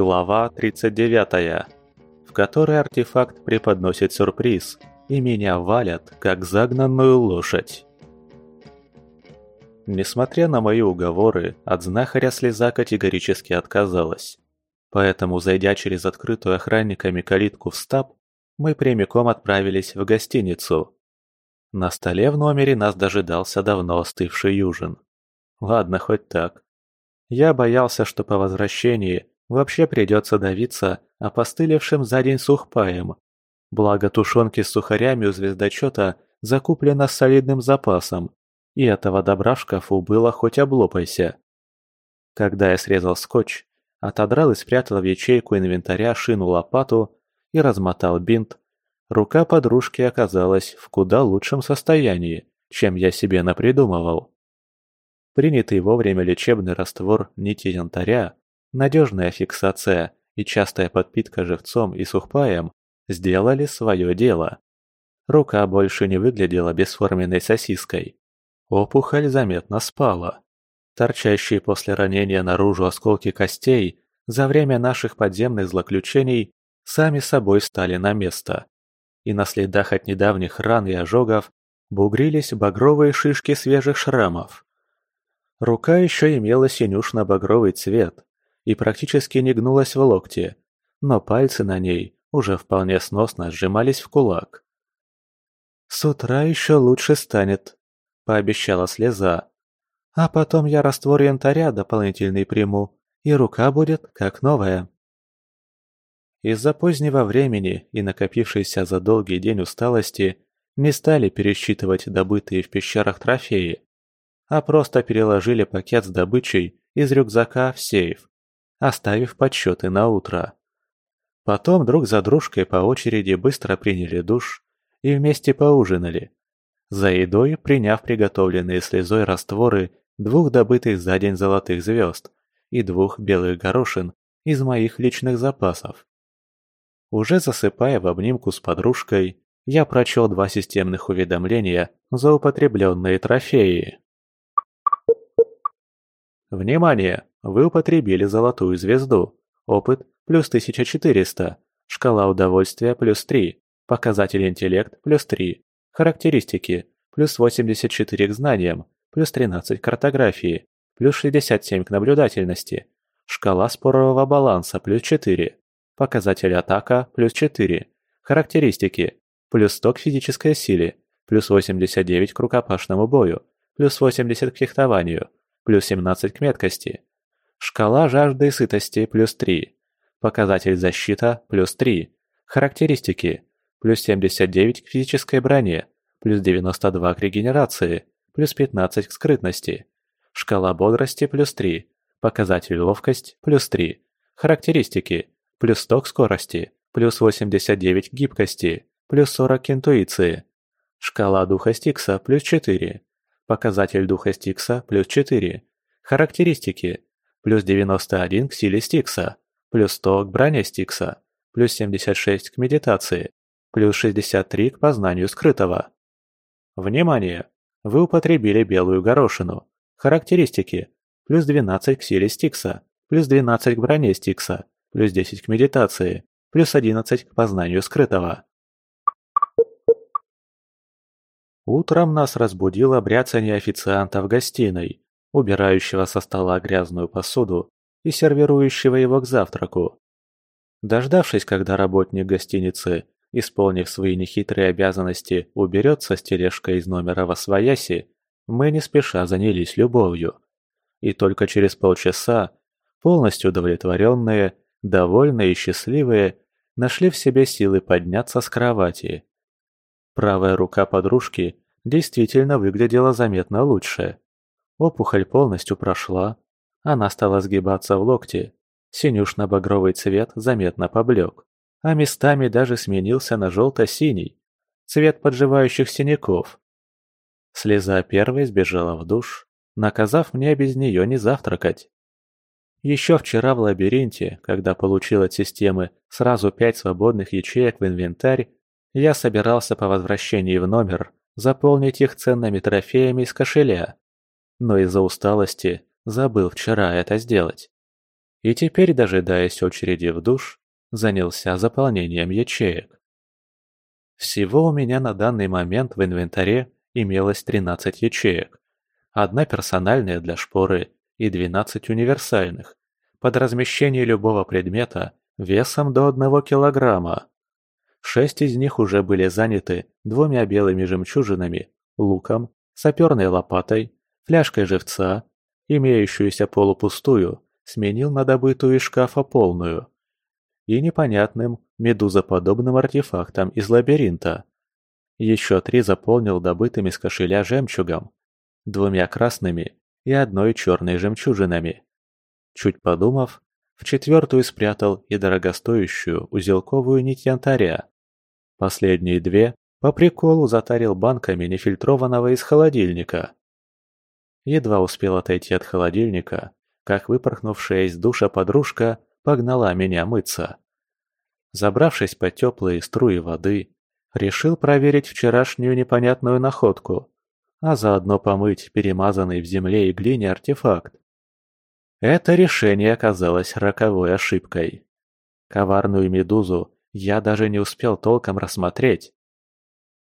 Глава 39, в которой артефакт преподносит сюрприз, и меня валят, как загнанную лошадь. Несмотря на мои уговоры, от знахаря слеза категорически отказалась. Поэтому, зайдя через открытую охранниками калитку в стаб, мы прямиком отправились в гостиницу. На столе в номере нас дожидался давно остывший ужин. Ладно, хоть так. Я боялся, что по возвращении вообще придется давиться опостылевшим за день сухпаем. Благо тушенки с сухарями у звездочета закуплено солидным запасом, и этого добра в шкафу было хоть облопайся. Когда я срезал скотч, отодрал и спрятал в ячейку инвентаря шину-лопату и размотал бинт, рука подружки оказалась в куда лучшем состоянии, чем я себе напридумывал. Принятый вовремя лечебный раствор нити янтаря, надежная фиксация и частая подпитка живцом и сухпаем сделали свое дело. Рука больше не выглядела бесформенной сосиской. Опухоль заметно спала. Торчащие после ранения наружу осколки костей за время наших подземных злоключений сами собой стали на место. И на следах от недавних ран и ожогов бугрились багровые шишки свежих шрамов. Рука еще имела синюшно-багровый цвет и практически не гнулась в локте, но пальцы на ней уже вполне сносно сжимались в кулак. «С утра еще лучше станет», – пообещала слеза. «А потом я раствор янтаря дополнительный приму, и рука будет как новая». Из-за позднего времени и накопившейся за долгий день усталости не стали пересчитывать добытые в пещерах трофеи а просто переложили пакет с добычей из рюкзака в сейф, оставив подсчеты на утро. Потом друг за дружкой по очереди быстро приняли душ и вместе поужинали. За едой приняв приготовленные слезой растворы двух добытых за день золотых звезд и двух белых горошин из моих личных запасов. Уже засыпая в обнимку с подружкой, я прочел два системных уведомления за употребленные трофеи. Внимание! Вы употребили золотую звезду. Опыт плюс 1400. Шкала удовольствия плюс 3. Показатель интеллект плюс 3. Характеристики плюс 84 к знаниям, плюс 13 к картографии, плюс 67 к наблюдательности. Шкала спорового баланса плюс 4. Показатель атака плюс 4. Характеристики плюс 100 к физической силе, плюс 89 к рукопашному бою, плюс 80 к фехтованию, плюс 17 к меткости. Шкала жажды и сытости плюс 3. Показатель защита плюс 3. Характеристики плюс 79 к физической броне, плюс 92 к регенерации, плюс 15 к скрытности. Шкала бодрости плюс 3. Показатель ловкость плюс 3. Характеристики плюс 100 к скорости, плюс 89 к гибкости, плюс 40 к интуиции. Шкала духа Стикса плюс 4. Показатель духа Стикса плюс 4. Характеристики. Плюс 91 к силе Стикса. Плюс 100 к броне Стикса. Плюс 76 к медитации. Плюс 63 к познанию скрытого. Внимание! Вы употребили белую горошину. Характеристики. Плюс 12 к силе Стикса. Плюс 12 к броне Стикса. Плюс 10 к медитации. Плюс 11 к познанию скрытого. Утром нас разбудило бряцание официанта в гостиной, убирающего со стола грязную посуду и сервирующего его к завтраку. Дождавшись, когда работник гостиницы, исполнив свои нехитрые обязанности, уберется с тележкой из номера во свояси, мы не спеша занялись любовью. И только через полчаса, полностью удовлетворенные, довольные и счастливые, нашли в себе силы подняться с кровати. Правая рука подружки действительно выглядела заметно лучше. Опухоль полностью прошла, она стала сгибаться в локте, синюшно-багровый цвет заметно поблек, а местами даже сменился на желто-синий, цвет подживающих синяков. Слеза первой сбежала в душ, наказав мне без нее не завтракать. Еще вчера в лабиринте, когда получил от системы сразу пять свободных ячеек в инвентарь, я собирался по возвращении в номер заполнить их ценными трофеями из кошеля. Но из-за усталости забыл вчера это сделать. И теперь, дожидаясь очереди в душ, занялся заполнением ячеек. Всего у меня на данный момент в инвентаре имелось 13 ячеек. Одна персональная для шпоры и 12 универсальных, под размещение любого предмета весом до 1 килограмма. Шесть из них уже были заняты двумя белыми жемчужинами, луком, саперной лопатой, фляжкой живца, имеющуюся полупустую, сменил на добытую из шкафа полную, и непонятным медузоподобным артефактом из лабиринта. Еще три заполнил добытым из кошеля жемчугом, двумя красными и одной черной жемчужинами. Чуть подумав, в четвертую спрятал и дорогостоящую узелковую нить янтаря. Последние две по приколу затарил банками нефильтрованного из холодильника. Едва успел отойти от холодильника, как выпорхнувшая из душа подружка погнала меня мыться. Забравшись под теплые струи воды, решил проверить вчерашнюю непонятную находку, а заодно помыть перемазанный в земле и глине артефакт. Это решение оказалось роковой ошибкой. Коварную медузу я даже не успел толком рассмотреть.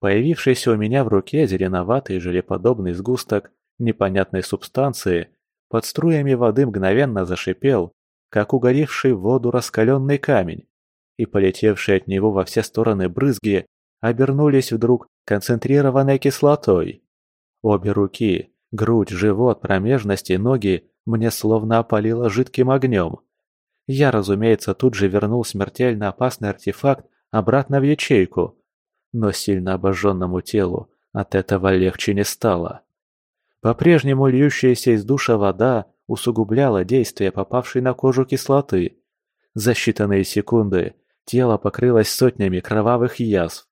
Появившийся у меня в руке зеленоватый желеподобный сгусток непонятной субстанции под струями воды мгновенно зашипел, как угоревший в воду раскаленный камень, и полетевшие от него во все стороны брызги обернулись вдруг концентрированной кислотой. Обе руки, грудь, живот, промежность и ноги мне словно опалило жидким огнем. Я, разумеется, тут же вернул смертельно опасный артефакт обратно в ячейку, но сильно обожженному телу от этого легче не стало. По-прежнему льющаяся из душа вода усугубляла действие попавшей на кожу кислоты. За считанные секунды тело покрылось сотнями кровавых язв.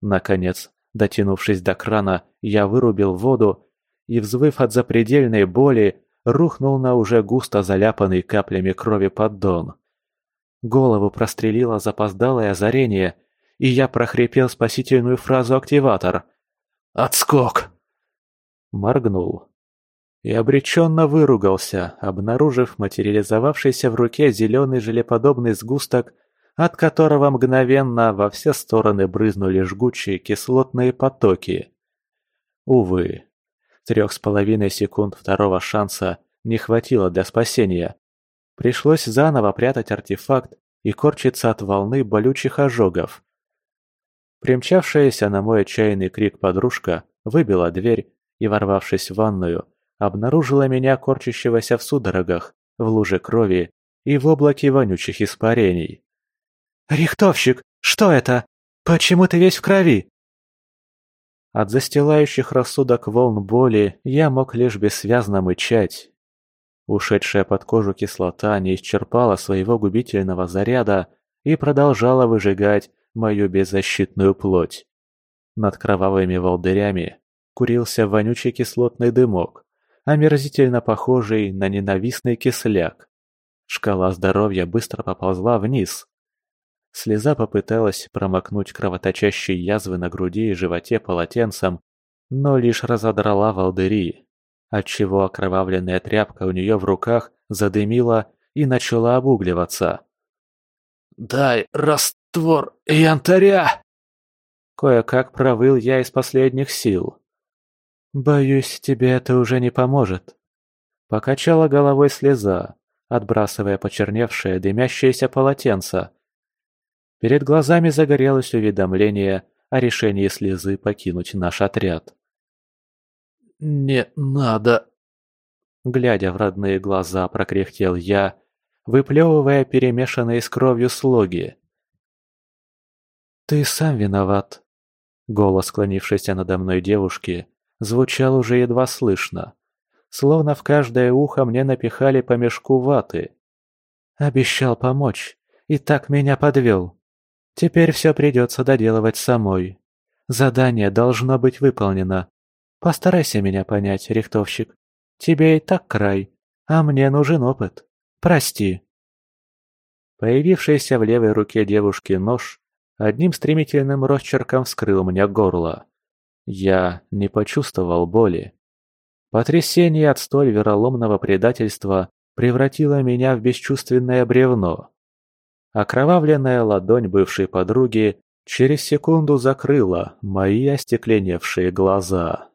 Наконец, дотянувшись до крана, я вырубил воду и, взвыв от запредельной боли, рухнул на уже густо заляпанный каплями крови поддон. Голову прострелило запоздалое озарение, и я прохрипел спасительную фразу «Активатор». «Отскок!» Моргнул. И обреченно выругался, обнаружив материализовавшийся в руке зеленый желеподобный сгусток, от которого мгновенно во все стороны брызнули жгучие кислотные потоки. Увы, Трех с половиной секунд второго шанса не хватило для спасения. Пришлось заново прятать артефакт и корчиться от волны болючих ожогов. Примчавшаяся на мой отчаянный крик подружка выбила дверь и, ворвавшись в ванную, обнаружила меня корчащегося в судорогах, в луже крови и в облаке вонючих испарений. «Рихтовщик, что это? Почему ты весь в крови?» От застилающих рассудок волн боли я мог лишь бессвязно мычать. Ушедшая под кожу кислота не исчерпала своего губительного заряда и продолжала выжигать мою беззащитную плоть. Над кровавыми волдырями курился вонючий кислотный дымок, омерзительно похожий на ненавистный кисляк. Шкала здоровья быстро поползла вниз, Слеза попыталась промокнуть кровоточащие язвы на груди и животе полотенцем, но лишь разодрала волдыри, отчего окровавленная тряпка у нее в руках задымила и начала обугливаться. «Дай раствор янтаря!» Кое-как провыл я из последних сил. «Боюсь, тебе это уже не поможет». Покачала головой слеза, отбрасывая почерневшее дымящееся полотенце, Перед глазами загорелось уведомление о решении слезы покинуть наш отряд. «Не надо!» Глядя в родные глаза, прокряхтел я, выплевывая перемешанные с кровью слоги. «Ты сам виноват!» Голос склонившейся надо мной девушки звучал уже едва слышно, словно в каждое ухо мне напихали по мешку ваты. «Обещал помочь, и так меня подвел!» Теперь все придется доделывать самой. Задание должно быть выполнено. Постарайся меня понять, рихтовщик. Тебе и так край, а мне нужен опыт. Прости. Появившийся в левой руке девушки нож одним стремительным росчерком вскрыл мне горло. Я не почувствовал боли. Потрясение от столь вероломного предательства превратила меня в бесчувственное бревно. Окровавленная ладонь бывшей подруги через секунду закрыла мои остекленевшие глаза.